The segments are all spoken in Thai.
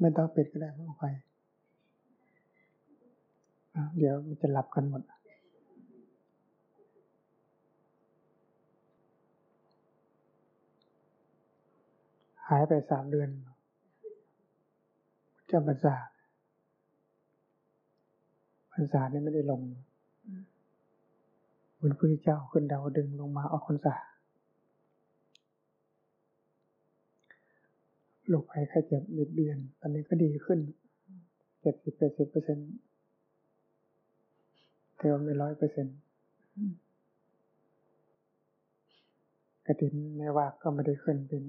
ไม่ต้องปิดก็ได้ไม่ต้องไปเดี๋ยวมันจะหลับกันหมดหายไปสามเดือนจำพรรษาพรรษานี่ไม่ได้ลงเหมือนพระเจ้าขึ้นดาวดึงลงมาออกพรรษา โรคภัยไข้เจ็บเบียดเบียน ตอนนี้ก็ดีขึ้นเจ็ดสิบแปดสิบเปอร์เซ็นต์แต่ว่าไม่ร้อยเปอร์เซ็นต์กระถินในวากก็ไม่ได้ขึ้นเป็น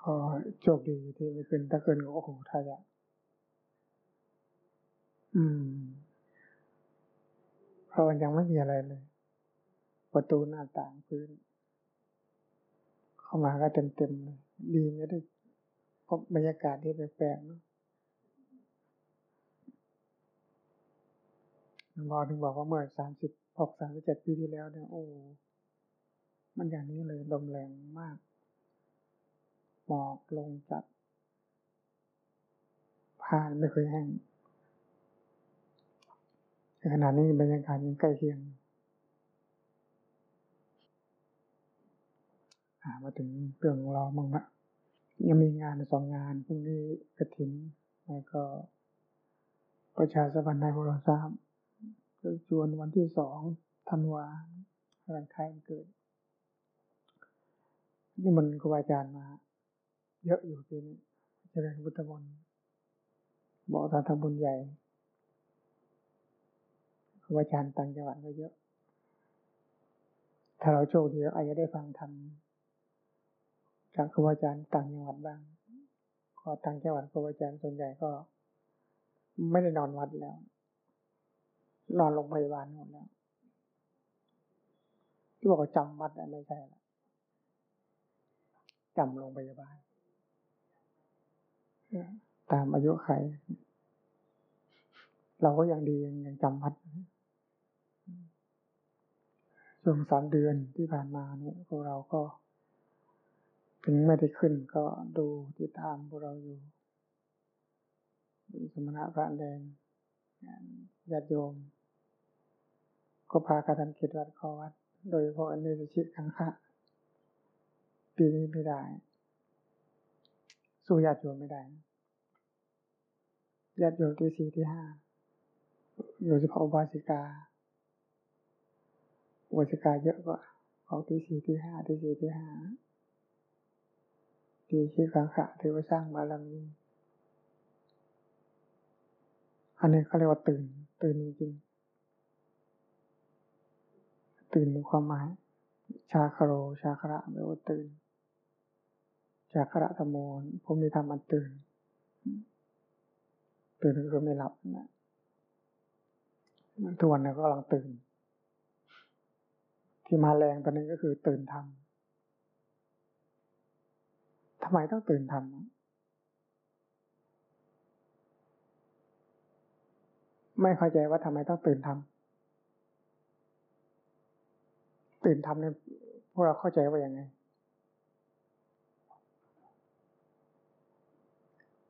ขอโชคดีที่ไม่ขึ้น ถ้าขึ้นก็โอ้โหทายะอืม เพราะมันยังไม่มีอะไรเลย ประตูหน้าต่างพื้น เข้ามาก็เต็มเต็มเลยดีไม่ได้พบบรรยากาศที่แปลกๆเนาะหมอถึงบอกว่าเมื่อสามสิบหกสามสิบเจ็ดปีที่แล้วเนี่ยโอ้ มันอย่างนี้เลยลมแรงมาก หมอกลงจัดผ้าไม่เคยแห้งขณะนี้บรรยากาศยังใกล้เคียง มาถึงเรื่องของเราบ้างละยังมีงานสองงานพรุ่งนี้กระถินแล้วก็ ประชาสัมพันธ์ในโทรศัพท์ก็ชวนวันที่สองธันวาวันคล้ายวันเกิด นี่มันครูบาอาจารย์มา เยอะอยู่ทีนี้เจริญพุทธมนต์บอกทางทำบุญใหญ่ครูบาอาจารย์ต่างจังหวัดก็เยอะ ถ้าเราโชคดีอาจจะได้ฟังธรรม จากครูอาจารย์ต่างจังหวัดบ้างก็ต่างจังหวัดครูอาจารย์ส่วนใหญ่ก็ ไม่ได้นอนวัดแล้ว นอนโรงพยาบาลหมดแล้ว ที่บอกว่าจำวัดไม่ใช่ละจำโรงพยาบาลตามอายุไข เราก็ยังดียังจำวัดช่วงสามเดือนที่ผ่านมาเนี่ยพวกเราก็ ถึงไม่ได้ขึ้นก็ดูที่ตามพวกเราอยู่สมณะพระแดงญาติโยม ก็พาการทำกิจวัดขอวัด โดยพาะอันนี้ชิขังคะปีนี้ไม่ได้ สู้ญาติโยมไม่ได้ญาติโยมที่สี่ที่ห้าโดยเฉพาะวาสิกาวาสิกาเยอะกว่าของที่สี่ที่ห้าที่สี่ที่ห้า ดีชีกังขะถือว่าสร้างบารมีอันนี้เขาเรียกว่าตื่น ตื่นจริงตื่นมีความหมาย ชาคโร ชาคระแปลว่าตื่น ชาคระธรรมโมผมมีธรรมันตื่น ตื่นคือไม่หลับนะทุกวันนี้ก็กำลังตื่น ที่มาแรงตอนนี้ก็คือตื่นทำ ทำไมต้องตื่นทำไม่เข้าใจว่าทำไมต้องตื่นทำตื่นทำเนี่ยพวกเราเข้าใจว่าอย่างไง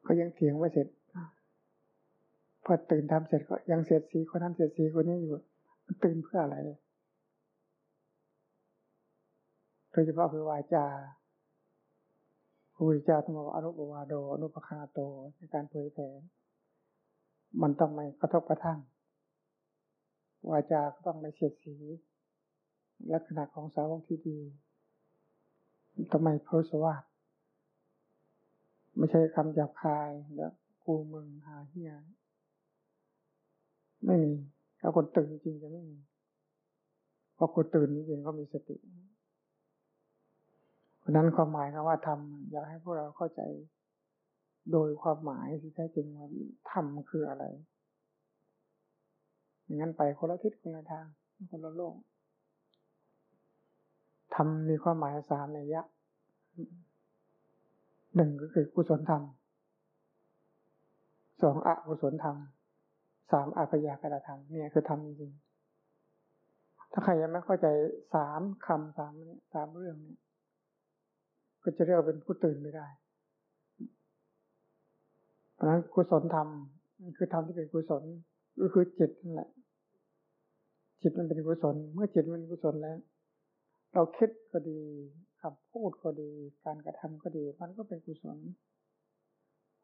ก็ยังเถียงว่เสร็จพอตื่นทำเสร็จก็ยังเสียดสีคนนั้นเสียดสีคนนี้อยู่ตื่นเพื่ออะไรโดยเฉพาะคือวาจา พระพุทธเจ้าต้องบอกอนุปวาโดอนุปคาโตในการเผยแผ่มันต้องไม่กระทบกระทั่งวาจาก็ต้องไม่เสียดสี ลักษณะของสาวกที่ดีต้องไม่โพสวาสไม่ใช่คำหยาบคายแล้วกูมึงหาเฮียไม่มีถ้าคนตื่นจริงจะไม่มีเพราะคนตื่นจริงก็มีสติ ราะนั้นความหมายคำว่าทำอยากให้พวกเราเข้าใจโดยความหมายที่แท้จริงว่าทำคืออะไรอย่างนั้นไปคนละทิศคนละทางคนละโลกทำมีความหมายสามในยะหนึ่งก็คือกุศลธรรมสองอกุศลธรรมสามอภยากรธรรมเนี่ยคือธรรมจริงถ้าใครยังไม่เข้าใจสามคำสามนี่ยสามเรื่องเนี่ย ก็จะเรียกว่าเป็นผู้ตื่นไม่ได้ เพราะนั้นกุศลธรรมคือธรรมที่เป็นกุศลก็คือจิตนั่นแหละ จิตมันเป็นกุศล เมื่อจิตมันเป็นกุศลแล้ว เราคิดก็ดีคำพูดก็ดี การกระทำก็ดี มันก็เป็นกุศล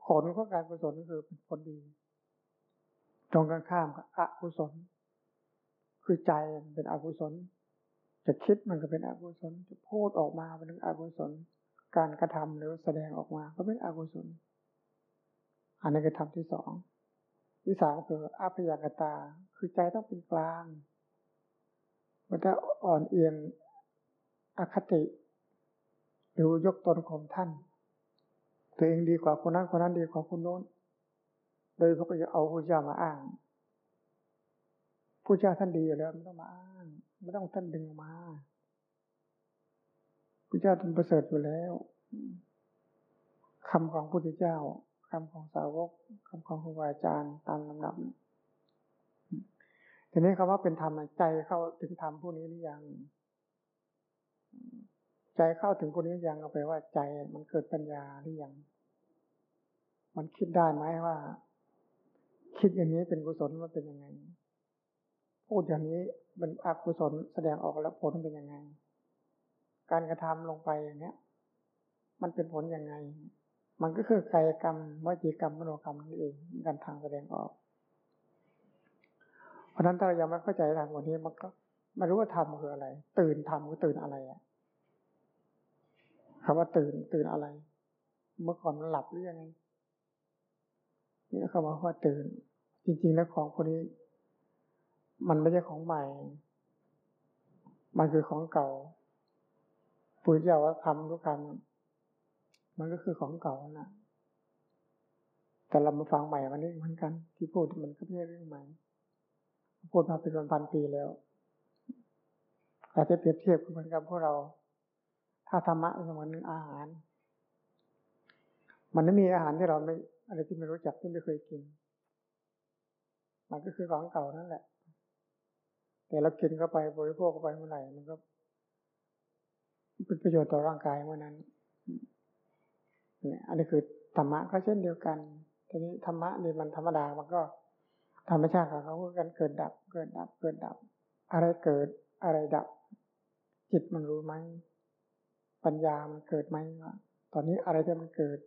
ผลของการกุศลก็คือเป็นผลดี ตรงกันข้ามกับอกุศล คือใจเป็นอกุศลจะคิดมันก็เป็นอกุศลจะพูดออกมาเป็นอกุศล การกระทำหรือแสดงออกมาก็เป็นอกุศล อันนี้คือธรรมที่สองที่สามคืออัพยากตา คือใจต้องเป็นกลางมันจะอ่อนเอียงอคติ หรือยกตนข่มท่าน ตัวเองดีกว่าคนนั้นคนนั้นดีกว่าคนโน้น โดยเขาก็จะเอาพระเจ้ามาอ้างผู้เจ้าท่านดีอยู่แล้วไม่ต้องมาอ้างไม่ต้องท่านดึงมา พระเจ้าท่านประเสริฐอยู่แล้วคำของพระพุทธเจ้าคำของสาวกคำของครูบาอาจารย์ตามลำดับทีนี้คำว่าเป็นธรรมใจเข้าถึงธรรมผู้นี้หรือยัง ใจเข้าถึงผู้นี้ยังเอาไปว่าใจมันเกิดปัญญาหรือยัง มันคิดได้ไหมว่า คิดอย่างนี้เป็นกุศลมันเป็นยังไง พูดอย่างนี้เป็นอกุศลแสดงออกแล้วผลเป็นยังไง การกระทำลงไปอย่างเนี้ย มันเป็นผลยังไง มันก็คือกายกรรมวจีกรรมมโนกรรมนี่เองการทางแสดงออก เพราะนั้นถ้าเรายังไม่เข้าใจทางวันนี้มันก็ไม่รู้ว่าทำคืออะไร ตื่นทำก็ตื่นอะไรอะคำว่าตื่นตื่นอะไร เมื่อก่อนมันหลับหรือยังไงนี่คำว่าตื่น จริง ๆ แล้วของพวกนี้ มันไม่ใช่ของใหม่ มันคือของเก่า ปุ้ยเจ้าว่าคำทุกคำมันก็คือของเก่านะแต่เรามาฟังใหม่วันนี้เหมือนกัน ที่พูดมันก็ไม่ใช่เรื่องใหม่ พูดมาเป็นพันปีแล้วอาจจะเปรียบเทียบเหมือนกับพวกเรา ถ้าธรรมะเหมือนอาหาร มันไม่มีอาหารที่เราไม่อะไรที่ไม่รู้จักที่ไม่เคยกิน มันก็คือของเก่านั่นแหละ แต่เรากินเข้าไปบริโภคเข้าไปเมื่อไหร่มันก็ เป็นประโยชน์ต่อร่างกายเมื่อนั้นเนี่ยอันนี้คือธรรมะก็เช่นเดียวกันทีนี้ธรรมะเนี่ยมันธรรมดามันก็ ธรรมชาติของเขาคือการเกิดดับ เกิดดับ เกิดดับ อะไรเกิดอะไรดับ จิตมันรู้ไหมปัญญามันเกิดไหมว่าตอนนี้อะไรที่มันเกิด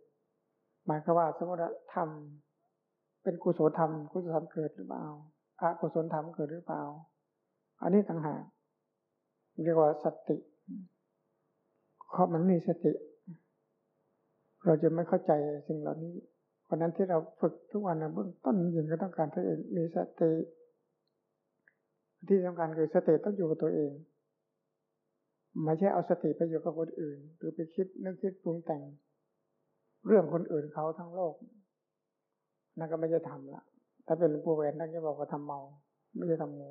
หมายความว่า สมมติธรรมเป็นกุศลธรรมกุศลธรรมเกิดหรือเปล่าอกุศลธรรมเกิดหรือเปล่า อันนี้ต่างหากเรียกว่าสติ เพราะมันมีสติ เราจะไม่เข้าใจสิ่งเหล่านี้เพราะนั้นที่เราฝึกทุกวันนะเบื้องต้นยิงก็ต้องการตัวเองมีสติ ที่สำคัญคือสติต้องอยู่กับตัวเองไม่ใช่เอาสติไปอยู่กับคนอื่น หรือไปคิดนึกคิดปรุงแต่ง เรื่องคนอื่นเขาทั้งโลกนั่นก็ไม่จะทำละถ้าเป็นหลวงปู่แหวนนั่นจะบอกว่าทำเมา ไม่ใช่ทำโม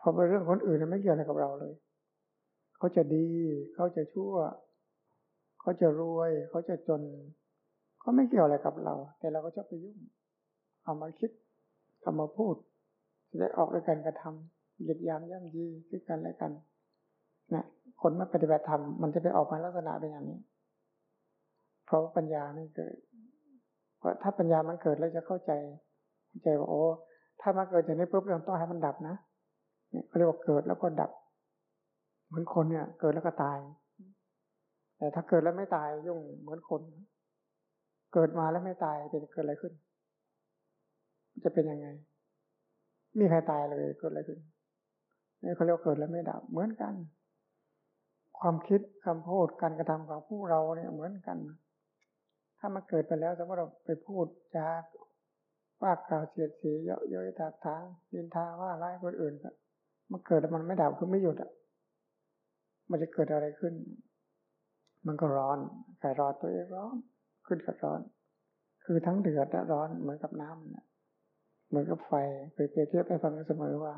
พอเป็นเรื่องคนอื่นนั้นไม่เกี่ยวอะไรกับเราเลย เขาจะดี เขาจะชั่ว เขาจะรวย เขาจะจนเขาไม่เกี่ยวอะไรกับเรา แต่เราก็ชอบไปยุ่ง เอามาคิดเอามาพูดจะได้ออกด้วยกันกระทำเหยียดยามย่ำยีด้วยกันและกันนะคนไม่ปฏิบัติธรรมมันจะไปออกมาลักษณะเป็นอย่างนี้ เพราะปัญญาไม่เกิด เพราะถ้าปัญญามันเกิดแล้วจะเข้าใจเข้าใจว่าโอ้ถ้ามาเกิดอย่างนี้ปุ๊บเราต้องให้มันดับนะเนี่ยเขาเรียกว่าเกิดแล้วก็ดับ เหมือนคนเนี่ย เกิดแล้วก็ตาย แต่ถ้าเกิดแล้วไม่ตายยุ่งเหมือนคน เกิดมาแล้วไม่ตายเป็นเกิดอะไรขึ้น จะเป็นยังไง มีใครตายเลยเกิดอะไรขึ้นนี่เขาเรียกเกิดแล้วไม่ดับ เหมือนกัน ความคิดคำพูดการกระทำของพวกเราเนี่ยเหมือนกัน ถ้ามันเกิดไปแล้วสมมติเราไปพูดจากว่ากล่าวเสียดสีเยอะเย้ยถากถางดินทาว่าร้ายคนอื่นมันเกิดแล้วมันไม่ดับคือไม่หยุดอะ มันจะเกิดอะไรขึ้น มันก็ร้อนใส่ร้อนตัวเองร้อน ขึ้นกับร้อน คือทั้งเดือดและร้อนเหมือนกับน้ำนะเหมือนกับไฟเคยเปรียบเทียบไปฟังเสมอว่า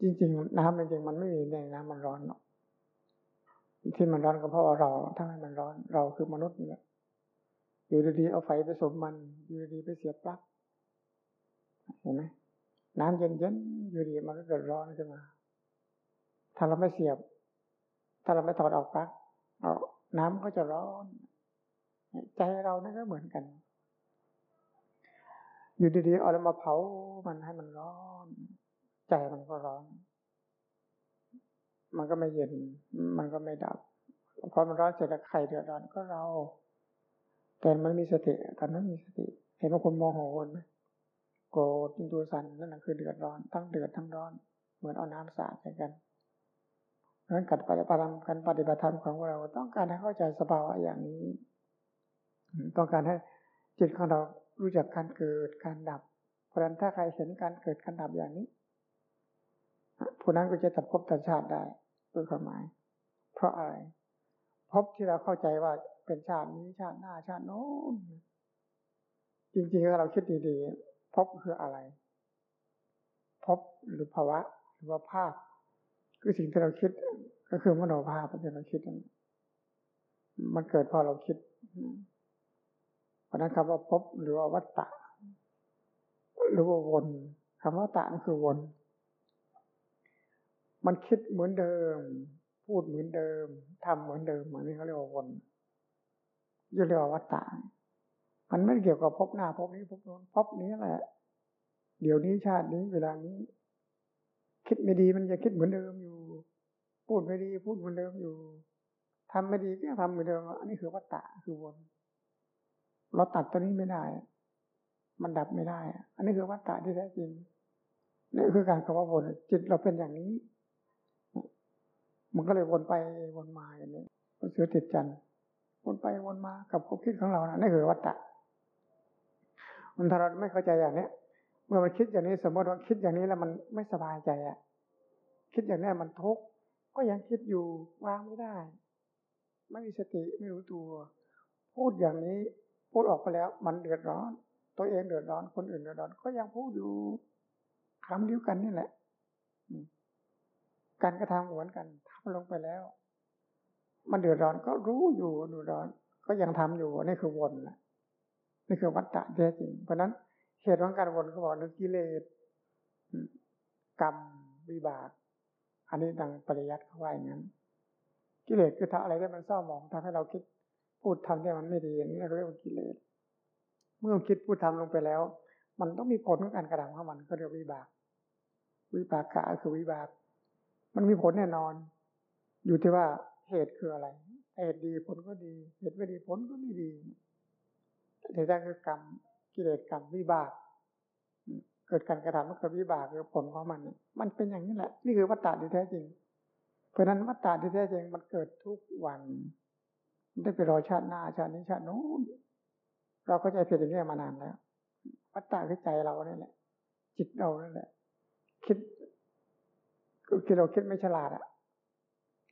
จริง ๆ น้ำจริงๆมันไม่มีในน้ำมันร้อนหรอกที่มันร้อนก็เพราะเราถ้าให้มันร้อน เราคือมนุษย์เนี่แหละอยู่ดีๆเอาไฟไปสมมัน อยู่ดีๆไปเสียบปลั๊กเห็นไหมน้ำเย็นๆอยู่ดีมันก็เกิดร้อนขึ้นมา ถ้าเราไม่เสียบ ถ้าเราไม่ถอดออกปั๊กเอาน้ำก็จะร้อน ใจเรานั่นก็เหมือนกัน อยู่ดีๆเอาแล้วมาเผามันให้มันร้อน ใจมันก็ร้อน มันก็ไม่เย็น มันก็ไม่ดับพอมันร้อนเสร็จแล้วใครเดือดร้อนก็เรา แต่มันมีสติตอนนั้นมีสติ เห็นบางคนโมโหไหมโกรธจินตัวสันนั่นแหละคือเดือดร้อน ทั้งเดือดทั้งร้อน เหมือนเอาน้ำสาดใส่กัน นั้นการปฏิบัติธรรมการปฏิบัติธรรมของเรา ต้องการให้เข้าใจสภาวะอย่างนี้ ต้องการให้จิตของเรารู้จักการเกิดการดับ เพราะฉะนั้นถ้าใครเห็นการเกิดการดับอย่างนี้ผู้นั้นก็จะตัดภพตัดชาติได้ด้วยความหมาย เพราะอะไรภพที่เราเข้าใจว่าเป็นชาตินี้ชาติหน้าชาติโน้นจริงๆถ้าเราคิดดีๆภพคืออะไรภพหรือภาวะ หรือว่าภาพ คือสิ่งที่เราคิดก็คือมโนภาพที่เราคิดมันเกิดพอเราคิดเพราะนั้นคำว่าภพหรือว่าวัตตะ หรือว่าวนคำว่าตะนั่นคือวน มันคิดเหมือนเดิม พูดเหมือนเดิมทำเหมือนเดิมเหมือนนี้เขาเรียกว่าวนยี่เรียกว่าวัฏฏะมันไม่เกี่ยวกับพบหน้าพบนี้พบโน้นพบนี้แหละ เดี๋ยวนี้ชาตินี้เวลานี้ คิดไม่ดีมันจะคิดเหมือนเดิมอยู่ พูดไม่ดีพูดเหมือนเดิมอยู่ทำไม่ดีก็ทำเหมือนเดิมอันนี้คือวัฏฏะคือวน เราตัดตัวนี้ไม่ได้ มันดับไม่ได้ อันนี้คือวัฏฏะที่แท้จริงนี่คือการคำว่าวนจิตเราเป็นอย่างนี้ มันก็เลยวนไปวนมาอย่างนี้มันเสือติดจันวนไปวนมากับความคิดของเรานะนี่คือวัตตะมันถ้าเราไม่เข้าใจอย่างเนี้ย เมื่อมันคิดอย่างนี้สมมติว่าคิดอย่างนี้แล้วมันไม่สบายใจอะคิดอย่างนี้มันทุกข์ก็ยังคิดอยู่วางไม่ได้ ไม่มีสติไม่รู้ตัว พูดอย่างนี้พูดออกไปแล้ว มันเดือดร้อน ตัวเองเดือดร้อนคนอื่นเดือดร้อน ก็ยังพูดอยู่คำเดียวกันนี่แหละการกระทำเหมือนกันทำลงไปแล้ว มันเดือดร้อนก็รู้อยู่เดือดร้อน ก็ยังทำอยู่นี่คือวนนะนี่คือวัฏฏะแท้จริง เพราะนั้น ตุของการวนเขาบอกนั่นกิเลสกรรมวิบาก อันนี้ดังปริยัติเขาว่าอย่างนั้น กิเลสคือทำอะไรที่มันเศร้าหมองทำให้เราคิดพูดทำที่มันไม่ดีอย่นี้เรียกว่ากิเลส เมื่อคิดพูดทำลงไปแล้ว มันต้องมีผลของการกระทำของมันก็เรียกวิบาก วิบากกะคือวิบาก มันมีผลแน่นอน อยู่ที่ว่าเหตุคืออะไร เหตุดีผลก็ดี เหตุไม่ดีผลก็ไม่ดีแต่ถ้าคือกรรม กิเลสกรรมวิบาก เกิดการกระทำมันเกิดวิบากคือผลของมันมันเป็นอย่างนี้แหละ นี่คือวัตตะที่แท้จริง เพราะนั้นวัตตะที่แท้จริงมันเกิดทุกวันไม่ได้ไปรอชาติหน้าชาตินี้ชาตินู้นเราก็ใจผิดอย่างนี้มานานแล้ววัตตะคือใจเราเนี่ยแหละ จิตเราเนี่ยแหละ คิดคือเราคิดไม่ฉลาดอะ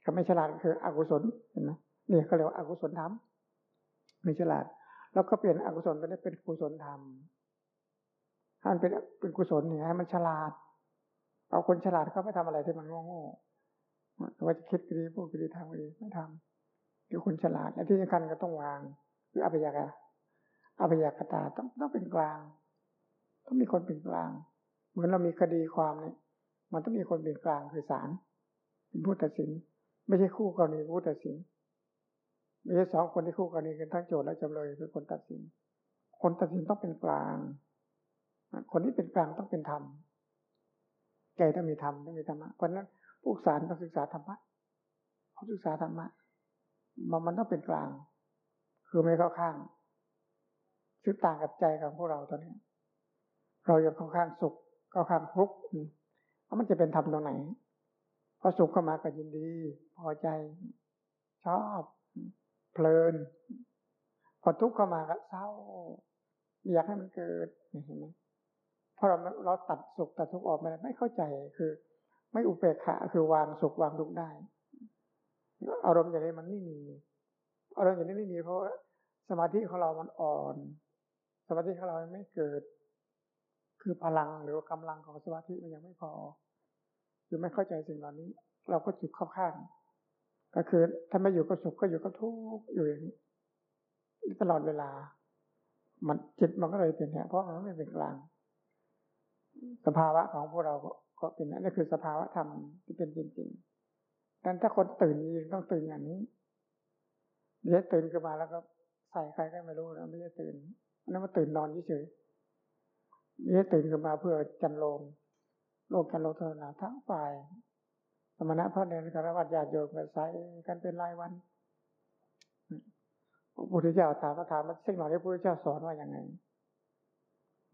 คำไม่ฉลาดคืออกุศลเห็นไหมนี่เขาเรียกว่าอกุศลธรรมไม่ฉลาด แล้วก็เปลี่ยนอกุศลเป็นเป็นกุศลธรรมถ้ามันเป็นเป็นกุศลเนี่ยให้มันฉลาด เอาคนฉลาดเข้าไม่ทำอะไรที่มันโง่ๆว่าจะคิดก็ดีพูดก็ดีทำก็ดีไม่ทำคือคนฉลาดและที่สำคัญก็ต้องวางคืออภิยากะอภิยากตาต้องต้องเป็นกลาง ต้องมีคนเป็นกลาง เหมือนเรามีคดีความเนี่ยมันต้องมีคนเป็นกลางคือศาลเป็นผู้ตัดสิน ไม่ใช่คู่กรณีผู้ตัดสิน ไม่ใช่สองคนที่คู่กรณีกันทั้งโจทย์และจำเลยคือคนตัดสิน คนตัดสินต้องเป็นกลาง คนที่เป็นกลางต้องเป็นธรรมใจต้องมีธรรมต้องมีธรรมะเพราะนั้นผู้ศาลต้องศึกษาธรรมะเขาศึกษาธรรมะมันมันต้องเป็นกลาง คือไม่เข้าข้างซึ่งต่างกับใจของพวกเราตอนนี้ เรายังเข้าข้างสุขเข้าข้างทุกข์แล้วมันจะเป็นธรรมตรงไหนพอสุขเข้ามาก็ยินดี พอใจ ชอบ เพลิน พอทุกข์เข้ามาก็เศร้า อยากให้มันเกิดเห็นไหมพอเราเราตัดสุขตัดทุกข์ออกไม่ได้ไม่เข้าใจคือ ไม่อุเบกขาคือวางสุขวางทุกข์ได้ อารมณ์อย่างนี้มันไม่มีอารมณ์อย่างนี้ไม่มีเพราะสมาธิของเรามันอ่อน สมาธิของเราไม่เกิด คือพลังหรือว่ากำลังของสมาธิมันยังไม่พอคือไม่เข้าใจสิ่งเหล่านี้ เราก็จุดเข้าข้าง ก็คือถ้าไม่อยู่ก็สุขก็อยู่ก็ทุกข์อยู่อย่างนี้ตลอดเวลา มันจิตมันก็เลยเป็นเนี่ยเพราะมันไม่เป็นกลาง สภาวะของพวกเราก็เป็นนั่นคือสภาวะธรรมที่เป็นจริงๆดังนั้นถ้าคนตื่นจริงต้องตื่นอย่างนี้เดี๋ยวตื่นขึ้นมาแล้วก็ใส่ใครก็ไม่รู้นะไม่ใช่ตื่นอันนั้นมาตื่นนอนเฉยๆไม่ใช่ตื่นขึ้นมาเพื่อจันโลมโลกจันโลทนาทั้งฝ่าย สมณะพระเนรคารวะญาติโยมก็ใส่กันเป็นรายวันพระพุทธเจ้าถามมาถามมาสิ่งเหล่านี้พระพุทธเจ้าสอนว่าอย่างไง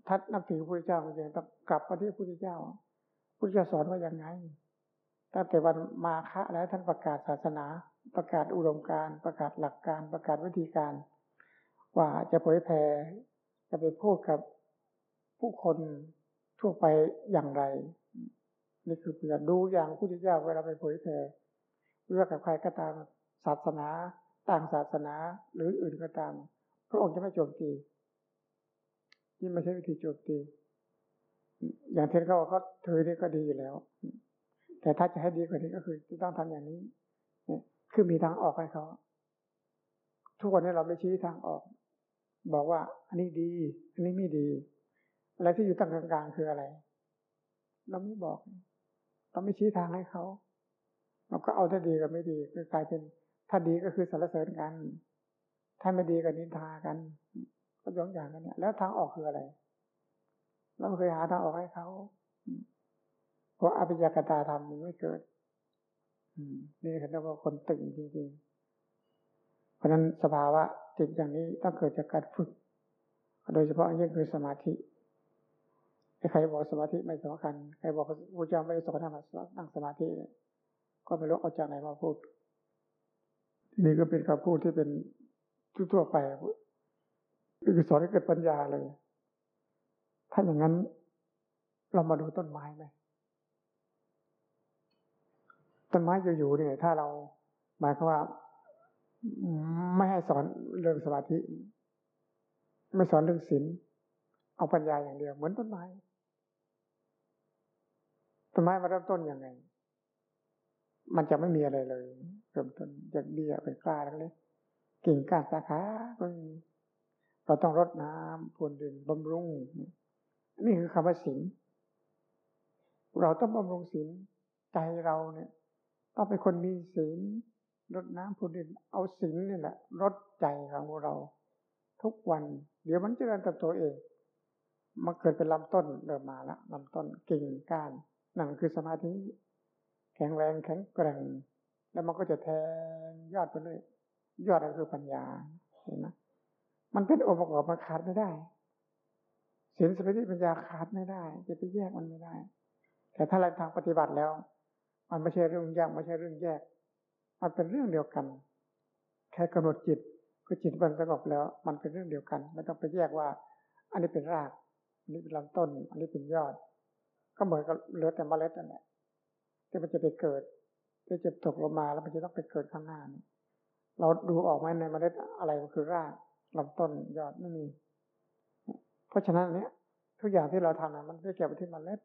ทัดนับถือพระพุทธเจ้าจริงต้องกลับมาที่พระพุทธเจ้าพระพุทธเจ้าสอนว่าอย่างไงตั้งแต่วันมาฆะแล้วท่านประกาศศาสนา ประกาศอุดมการประกาศหลักการประกาศวิธีการ ว่าจะเผยแผ่จะไปพูดกับผู้คนทั่วไปอย่างไร นี่คือเพื่อดูอย่างพุทธเจ้าเวลาไปเผยแผ่เรื่องกับใครก็ตามศาสนา ต่างศาสนาหรืออื่นก็ตาม พระองค์จะไม่โจมตีนี่ไม่ใช่วิธีโจมตีอย่างเทนเขาบอกเขาเธอนี่ก็ดีอยู่แล้ว แต่ถ้าจะให้ดีกว่านี้ก็คือต้องทำอย่างนี้คือมีทางออกให้เขาทุกวันนี้เราไม่ชี้ทางออก บอกว่า อันนี้ดี อันนี้ไม่ดี อะไรที่อยู่ตั้งกลางๆคืออะไร เราไม่บอก เราไม่ชี้ทางให้เขาเราก็เอาแต่ดีกับไม่ดีก็กลายเป็นถ้าดีก็คือสรรเสริญกัน ถ้าไม่ดีก็นินทากัน ก็ย้องอย่างกันเนี่ย แล้วทางออกคืออะไร เราเคยหาทางออกให้เขาเพราะอภิญากตาธรรมมันไม่เกิดนี่คือเรียกว่าคนตื่นจริงๆ เพราะนั้นสภาวะจิตอย่างนี้ต้องเกิดจากการฝึก โดยเฉพาะยิ่งคือสมาธิ ใครบอกสมาธิไม่สำคัญใครบอกพระเจ้าไม่ได้สอนให้มานั่งสมาธิก็ไม่รู้เอาจากไหนมาพูดนี่ก็เป็นคำพูดที่เป็นทั่วไปคือสอนให้เกิดปัญญาเลย ถ้าอย่างนั้นเรามาดูต้นไม้ไหมต้นไม้อยู่ๆเนี่ยถ้าเราหมายความว่า ไม่ให้สอนเรื่องสมาธิ ไม่สอนเรื่องศีลเอาปัญญาอย่างเดียวเหมือนต้นไม้ ต้นไม้มาเริ่มต้นยังไง มันจะไม่มีอะไรเลย เริ่มต้นจากเบี้ยเป็นกล้าเล็กๆกิ่งก้านสาขาก็มีเราต้องรดน้ำพรวนดินบำรุง นี่คือคำว่าศีลเราต้องบำรุงศีลใจเราเนี่ย ต้องเป็นคนมีศีลรดน้ำพรวนดิน เอาศีลนี่แหละรดใจของเรา ทุกวัน เดี๋ยวมันจะเริ่มเติบโตเองมันเกิดเป็นลำต้นเริ่มมาแล้วลำต้นกิ่งก้าน นั่นคือสมาธิ แข็งแรงแข็งแกร่ง แล้วมันก็จะแทงยอดไปเลยยอดก็คือปัญญาเห็นไหมมันเป็นองค์ประกอบมันขาดไม่ได้ศีลสมาธิปัญญาขาดไม่ได้ จะไปแยกมันไม่ได้ แต่ถ้าเราทางปฏิบัติแล้ว มันไม่ใช่เรื่องแยกไม่ใช่เรื่องแยก มันเป็นเรื่องเดียวกัน แค่กำหนดจิตก็จิตมันสงบแล้ว มันเป็นเรื่องเดียวกันไม่ต้องไปแยกว่า อันนี้เป็นราก อันนี้เป็นลำต้น อันนี้เป็นยอด ก็เหมือนกับเหลือแต่เมล็ดนั่นแหละที่มันจะไปเกิดที่จะตกลงมาแล้วมันจะต้องไปเกิดข้างหน้านี่เราดูออกไหมในเมล็ดอะไรมันคือรากลำต้นยอดไม่มี เพราะฉะนั้นเนี้ยทุกอย่างที่เราทำนะมันไม่เกี่ยวกับที่เมล็ด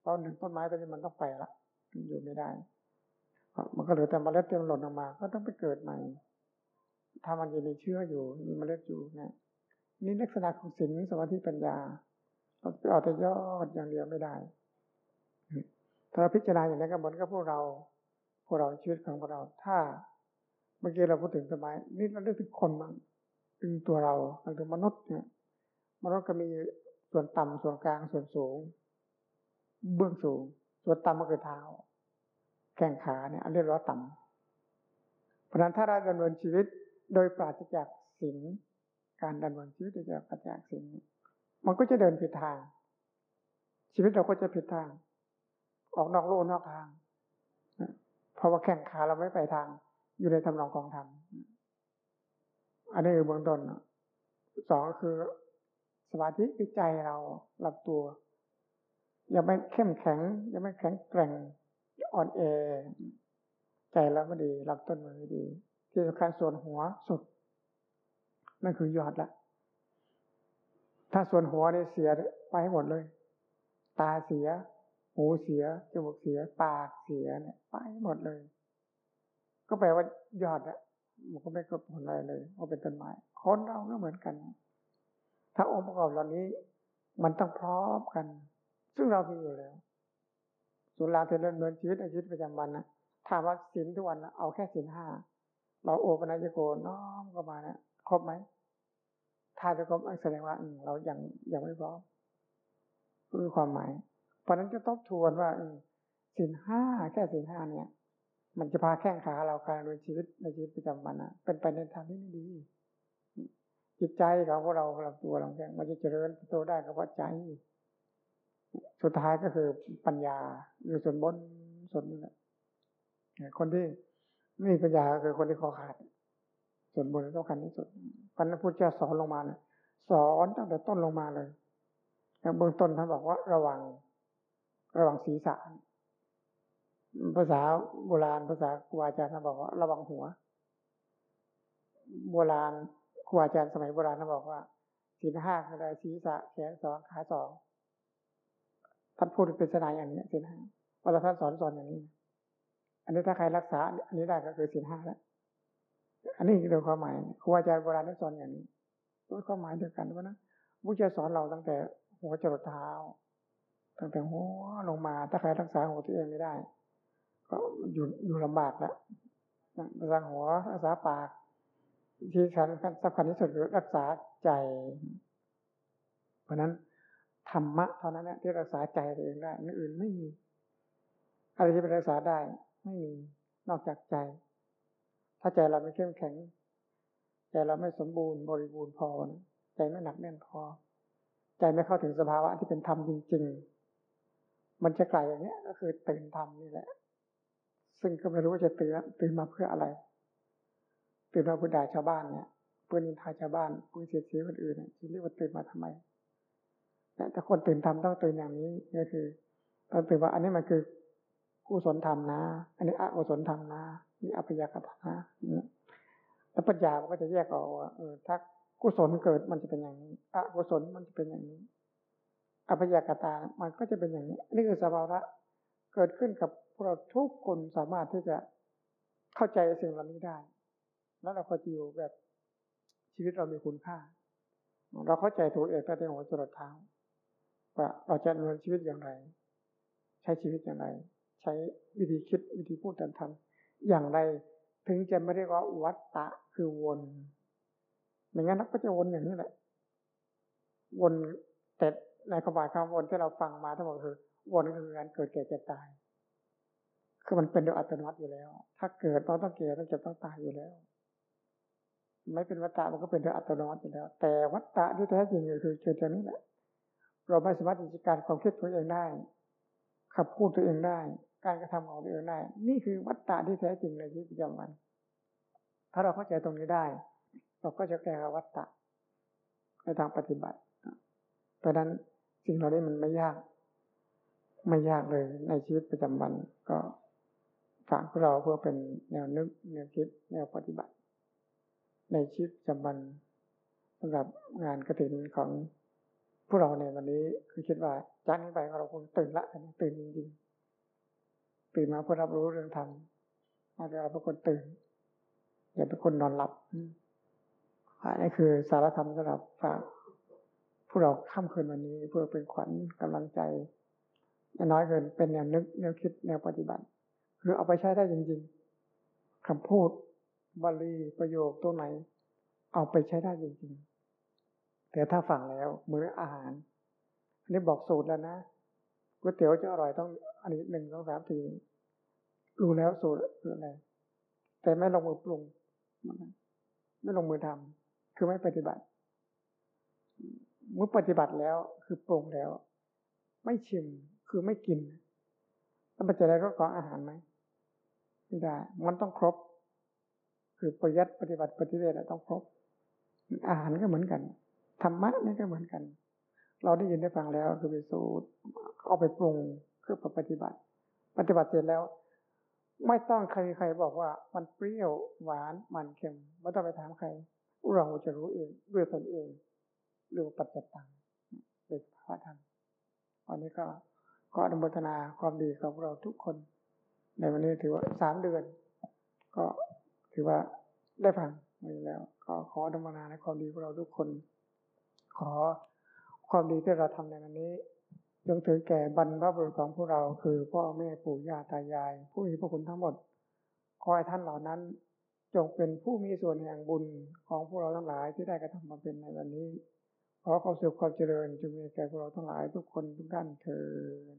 เพราะหนึ่งต้นไม้ตัวนี้มันต้องไปละอยู่ไม่ได้ มันก็เหลือแต่เมล็ดที่มันหล่นออกมา ก็ต้องไปเกิดใหม่ ถ้ามันยังมีเชื้ออยู่มีเมล็ดอยู่เนี่ยนี่ลักษณะของศีลสมาธิปัญญา เราเอาแต่ยอดอย่างเดียวไม่ได้ ถ้าเราพิจารณาอย่างนี้ก็เหมือนกับพวกเรา พวกเราชีวิตของพวกเรา ถ้าเมื่อกี้เราพูดถึงสมัยนี่เราเรื่องถึงคนมั้งถึงตัวเราถึงมนุษย์เนี่ยมนุษย์ก็มีส่วนต่ำส่วนกลางส่วนสูง เบื้องสูง ส่วนต่ำก็คือเท้า แข้งขาเนี่ยอันนี้เราต่ำเพราะนั้นถ้าเราดำเนินชีวิตโดยปราศจากศีลการดำเนินชีวิตโดยปราศจากศีล มันก็จะเดินผิดทาง ชีวิตเราก็จะผิดทาง ออกนอกโลกนอกทาง เพราะว่าแข่งขาเราไม่ไปทางอยู่ในทำนองกองธรรมอันนี้คือเบื้องต้นสองก็คือสมาธิคือใจเราหลับตัวย่าไม่เข้มแข็งย่าไม่แข็งแกร่งอ่อนแอใจเราไม่ดีหลับต้นมันไม่ดี ที่สำคัญส่วนหัวสุดนั่นคือยอดละ ถ้าส่วนหัวเนี่ยเสียไปหมดเลย ตาเสีย หูเสียจมูกเสีย ปากเสียเนี่ยไปหมดเลย ก็แปลว่ายอดอะมันก็ไม่เกิดผลอะไรเลยว่าเป็นต้นไม้คนเราก็เหมือนกัน ถ้าองค์ประกอบเหล่านี้ มันต้องพร้อมกัน ซึ่งเรามีอยู่แล้วส่วนเราเดินเดินชีวิตในชีวิตประจำวันนะถามว่าศีลทุกวันนะเอาแค่ศีลห้าเราโอปัญญโกน้อมเข้ามานะครบไหม ถ้าจะครบแสดงว่าเรายังยังไม่พร้อมคือความหมาย เพราะนั้นจะต้องทวนว่าสินห้าแค่สินห้าเนี่ย มันจะพาแข้งขาเราการดำเนินชีวิตในชีวิตประจำวันนะเป็นไปในทางที่ไม่ดี จิตใจของพวกเราเราตัวเราแค่มันจะเจริญโตได้ก็เพราะใจ สุดท้ายก็คือปัญญาอยู่ส่วนบนส่วนนี้แหละคนที่ไม่มีปัญญาคือคนที่คอขาด ส่วนบนต้องคัญที่สุดพันธพุทธเจ้าสอนลงมาเนี่ยสอนตั้งแต่ต้นลงมาเลยเบื้องต้นท่านบอกว่าระวังระวังศีรษะภาษาโบราณภาษาครูอาจารย์ท่านบอกว่า ระวังหัว โบราณครูอาจารย์สมัยโบราณท่านบอกว่าศีลห้าคืออะไรศีรษะแขนสองขาสองท่านพูดเป็นสนายอย่างนี้ศีลห้าเวลาท่านสอนสอนอย่างนี้ อันนี้ถ้าใครรักษา อันนี้ได้ก็คือศีลห้าแล้ว อันนี้โดยความหมายครูอาจารย์โบราณสอนอย่างนี้โดยความหมายเดียวกันว่านะพุทธเจ้าสอนเราตั้งแต่หัวจรดเท้า ตั้งแต่หัวลงมาถ้าใครรักษาหัวตัวเองไม่ได้ ก็อยู่อยู่ลำบากแล้วรักษาหัวรักษาปากที่สำคัญสำคัญที่สุดคือรักษาใจ เพราะนั้นธรรมะเท่านั้นแหละที่รักษาใจตัวเองได้นอื่นไม่มีอะไรที่เป็นรักษาได้ ไม่มีนอกจากใจ ถ้าใจเราไม่เข้มแข็งใจเราไม่สมบูรณ์บริบูรณ์พอนะใจไม่หนักแน่นพอ ใจไม่เข้าถึงสภาวะที่เป็นธรรมจริง ๆ มันจะกลายอย่างนี้ก็คือตื่นธรรมนี่แหละ ซึ่งก็ไม่รู้ว่าจะตื่นตื่นมาเพื่ออะไร ตื่นมาพุด่าชาวบ้านเนี่ยเพื่อนินทาชาวบ้านเพื่อเสียดสีคนอื่นเนี่ยเรียกว่าตื่นมาทำไมแต่คนตื่นธรรมต้องตื่นอย่างนี้ก็คือต้องตื่นว่าอันนี้มันคือกุศลธรรมนะ อันนี้อกุศลธรรมนะ นี่อภิยากตนะแล้วปัญญามันก็จะแยกออกว่าเออถ้ากุศลเกิดมันจะเป็นอย่างนี้อกุศลมันจะเป็นอย่างนี้อภิยากตา มันก็จะเป็นอย่างนี้ นี่คือสภาวะเกิดขึ้นกับพวกเราทุกคนสามารถที่จะเข้าใจสิ่งเหล่านี้ได้ แล้วเราก็จะอยู่แบบชีวิตเรามีคุณค่า เราเข้าใจตัวเองตั้งแต่หัวจรดเท้าว่าเราจะดำเนินชีวิตอย่างไร ใช้ชีวิตอย่างไร ใช้วิธีคิดวิธีพูดการทำ อย่างไร ถึงจะไม่เรียกว่าวัตตะคือวนไม่งั้นนักก็จะวนอย่างนี้แหละ วนแต่ในขบายคำวนที่เราฟังมาทั้งหมดคือ วนคือการเกิดแก่เจ็บตาย คือมันเป็นโดยอัตโนมัติอยู่แล้ว ถ้าเกิดเราต้องเกิดต้องเจ็บต้องตายอยู่แล้ว ไม่เป็นวัตตะมันก็เป็นโดยอัตโนมัติอยู่แล้ว แต่วัตตะที่แท้จริงคือเกิดจากนี้แหละ เราไม่สามารถจัดการความคิดตัวเองได้ขับพูดตัวเองได้ การกระทำของตัวเองได้ นี่คือวัตตะที่แท้จริงในชีวิตประจำวัน ถ้าเราเข้าใจตรงนี้ได้ เราก็จะแก้วัตตะในทางปฏิบัติ เพราะนั้นสิ่งเหล่านี้มันไม่ยาก ไม่ยากเลยในชีวิตประจำวันก็ฝากพวกเราเพื่อเป็นแนวนึกแนวคิดแนวปฏิบัติ ในชีวิตประจำวันสำหรับงานกระถินของพวกเราในวันนี้คือคิดว่าจากนี้ไปเราคงตื่นละตื่นจริงๆ ตื่นมาเพื่อรับรู้เรื่องธรรมอาจจะเป็นคนตื่น อย่าเป็นคนนอนหลับอันนี้คือสารธรรมสำหรับฝากพวกเราข้ามคืนวันนี้ เพื่อเป็นขวัญกำลังใจน้อยเกินเป็นแนวนึกแนวคิดแนวปฏิบัติ คือเอาไปใช้ได้จริง ๆคำพูดบาลีประโยคตัวไหน เอาไปใช้ได้จริงๆ แต่ถ้าฟังแล้วมื้ออาหาร อันนี้บอกสูตรแล้วนะก๋วยเตี๋ยวจะอร่อยต้อง อันนี้หนึ่งสองสามสี่รู้แล้วสูตรอะไรแต่ไม่ลงมือปรุงไม่ลงมือทำคือไม่ปฏิบัติ เมื่อปฏิบัติแล้วคือปรุงแล้ว ไม่ชิมคือไม่กินแล้วมันจะได้รสของอาหารไหมไม่ได้ มันต้องครบ คือประยัดปฏิบัติปฏิเวทต้องครบ อาหารก็เหมือนกันธรรมะนี่ก็เหมือนกัน เราได้ยินได้ฟังแล้วคือไปสูตรเอาไปปรุง คือปฏิบัติ ปฏิบัติเสร็จแล้ว ไม่ต้องใครใครบอกว่า มันเปรี้ยวหวานมันเค็มไม่ต้องไปถามใครเราจะรู้เองด้วยตนเองเรื่องปัจจตังเป็นภาวะธรรมวันนี้ก็ขออนุโมทนาความดีของเราทุกคน ในวันนี้ถือว่าสามเดือน ก็ถือว่าได้ฟังมาแล้ว ก็ขออนุโมทนาในความดีของเราทุกคน ขอความดีที่เราทำในวันนี้ จงถึงแก่บรรพบุรุษของพวกเรา คือพ่อแม่ปู่ย่าตายาย ผู้มีพระคุณทั้งหมด ขอให้ท่านเหล่านั้น จงเป็นผู้มีส่วนแห่งบุญของพวกเราทั้งหลายที่ได้กระทำมาเป็นในวันนี้ ขอความสุขความเจริญจงมีแก่พวกเราทั้งหลายทุกคนทุกท่านเถิด